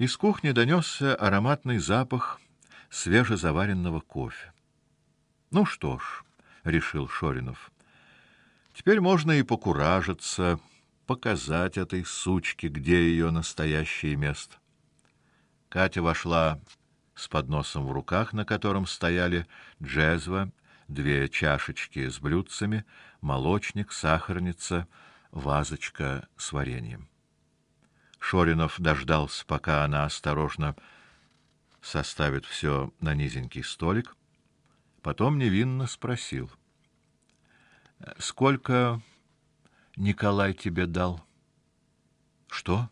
Из кухни донесся ароматный запах свежезаваренного кофе. Ну что ж, решил Шоринов. Теперь можно и покуражиться, показать этой сучке, где ее настоящее место. Катя вошла с подносом в руках, на котором стояли джезва, две чашечки с блюдцами, молочник, сахарница, вазочка с вареньем. Шоринов дождался, пока она осторожно составит все на низенький столик, потом невинно спросил: "Сколько Николай тебе дал?" "Что?"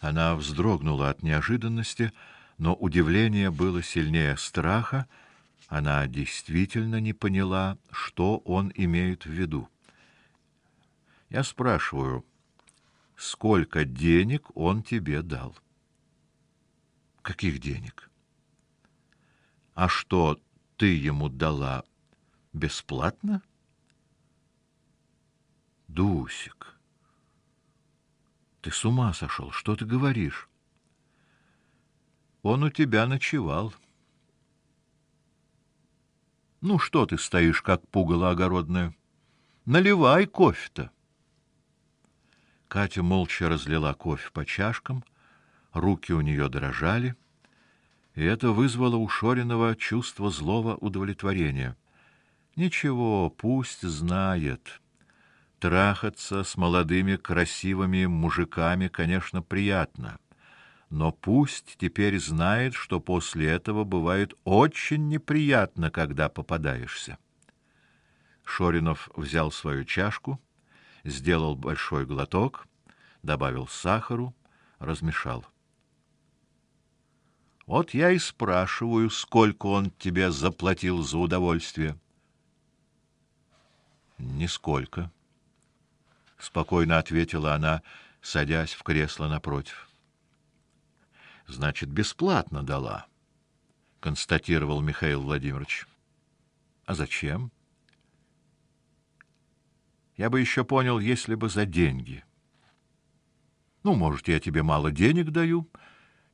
Она вздрогнула от неожиданности, но удивление было сильнее страха. Она действительно не поняла, что он имеет в виду. Я спрашиваю: сколько денег он тебе дал? Каких денег? А что ты ему дала бесплатно? Дусик, ты с ума сошел? Что ты говоришь? Он у тебя ночевал. Ну что ты стоишь как пугало огородное? Наливай кофе-то. Катя молча разлила кофе по чашкам, руки у нее дрожали, и это вызвало у Шоринова чувство злого удовлетворения. Ничего, пусть знает. Трахаться с молодыми красивыми мужиками, конечно, приятно, но пусть теперь знает, что после этого бывает очень неприятно, когда попадаешься. Шоринов взял свою чашку, сделал большой глоток, добавил сахару, размешал. Вот я и спрашиваю, сколько он тебе заплатил за удовольствие. Нисколько, спокойно ответила она, садясь в кресло напротив. Значит, бесплатно дала, констатировал Михаил Владимирович. А зачем? Я бы еще понял, если бы за деньги. Ну, может, я тебе мало денег даю,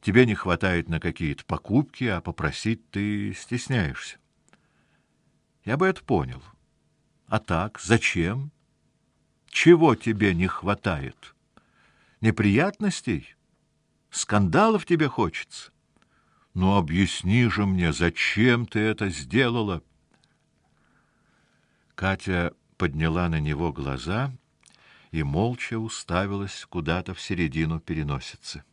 тебе не хватает на какие-то покупки, а попросить ты стесняешься. Я бы это понял. А так, зачем? Чего тебе не хватает? Неприятностей? Скандалов тебе хочется? Ну объясни же мне, зачем ты это сделала? Катя подняла на него глаза и молча уставилась куда-то в середину переносицы.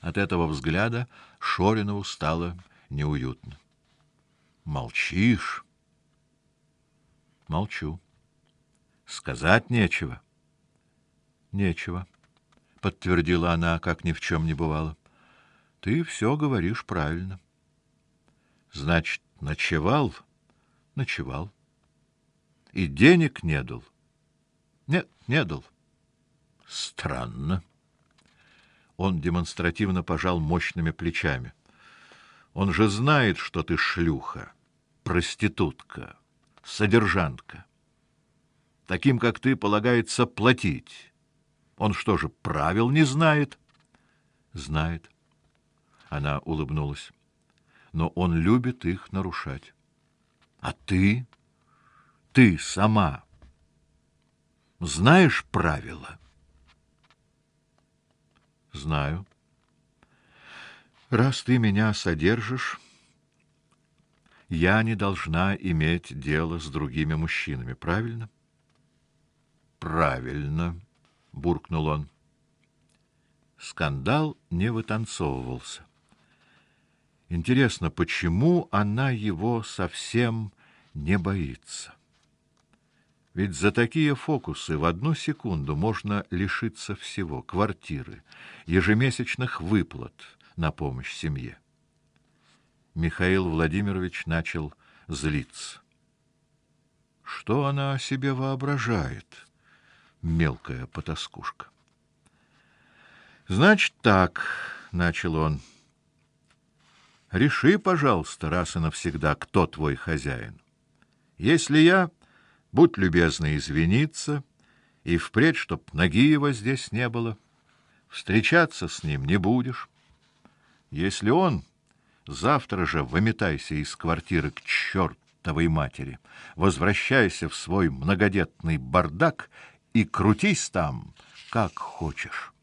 От этого взгляда Шоринову стало неуютно. Молчишь? Молчу. Сказать нечего. Нечего, подтвердила она, как ни в чем не бывало. Ты все говоришь правильно. Значит, ночевал? Ночевал. И денег не дал? Нет, не дал. Странно. Он демонстративно пожал мощными плечами. Он же знает, что ты шлюха, проститутка, содержанка. Таким, как ты, полагается платить. Он что же, правил не знает? Знает. Она улыбнулась. Но он любит их нарушать. А ты? Ты сама знаешь правила? Знаю. Раз ты меня содержишь, я не должна иметь дело с другими мужчинами, правильно? Правильно, буркнул он. Скандал не вытанцовывался. Интересно, почему она его совсем не боится? Ведь за такие фокусы в одну секунду можно лишиться всего: квартиры, ежемесячных выплат на помощь семье. Михаил Владимирович начал злиться. Что она о себе воображает, мелкая потаскушка? Значит так, начал он. Реши, пожалуйста, раз и навсегда, кто твой хозяин. Если я Будь любезна извиниться, и впредь, чтоб ноги его здесь не было. встречаться с ним не будешь. Если он завтра же выметайся из квартиры к чертовой матери, возвращайся в свой многодетный бардак и крутись там, как хочешь.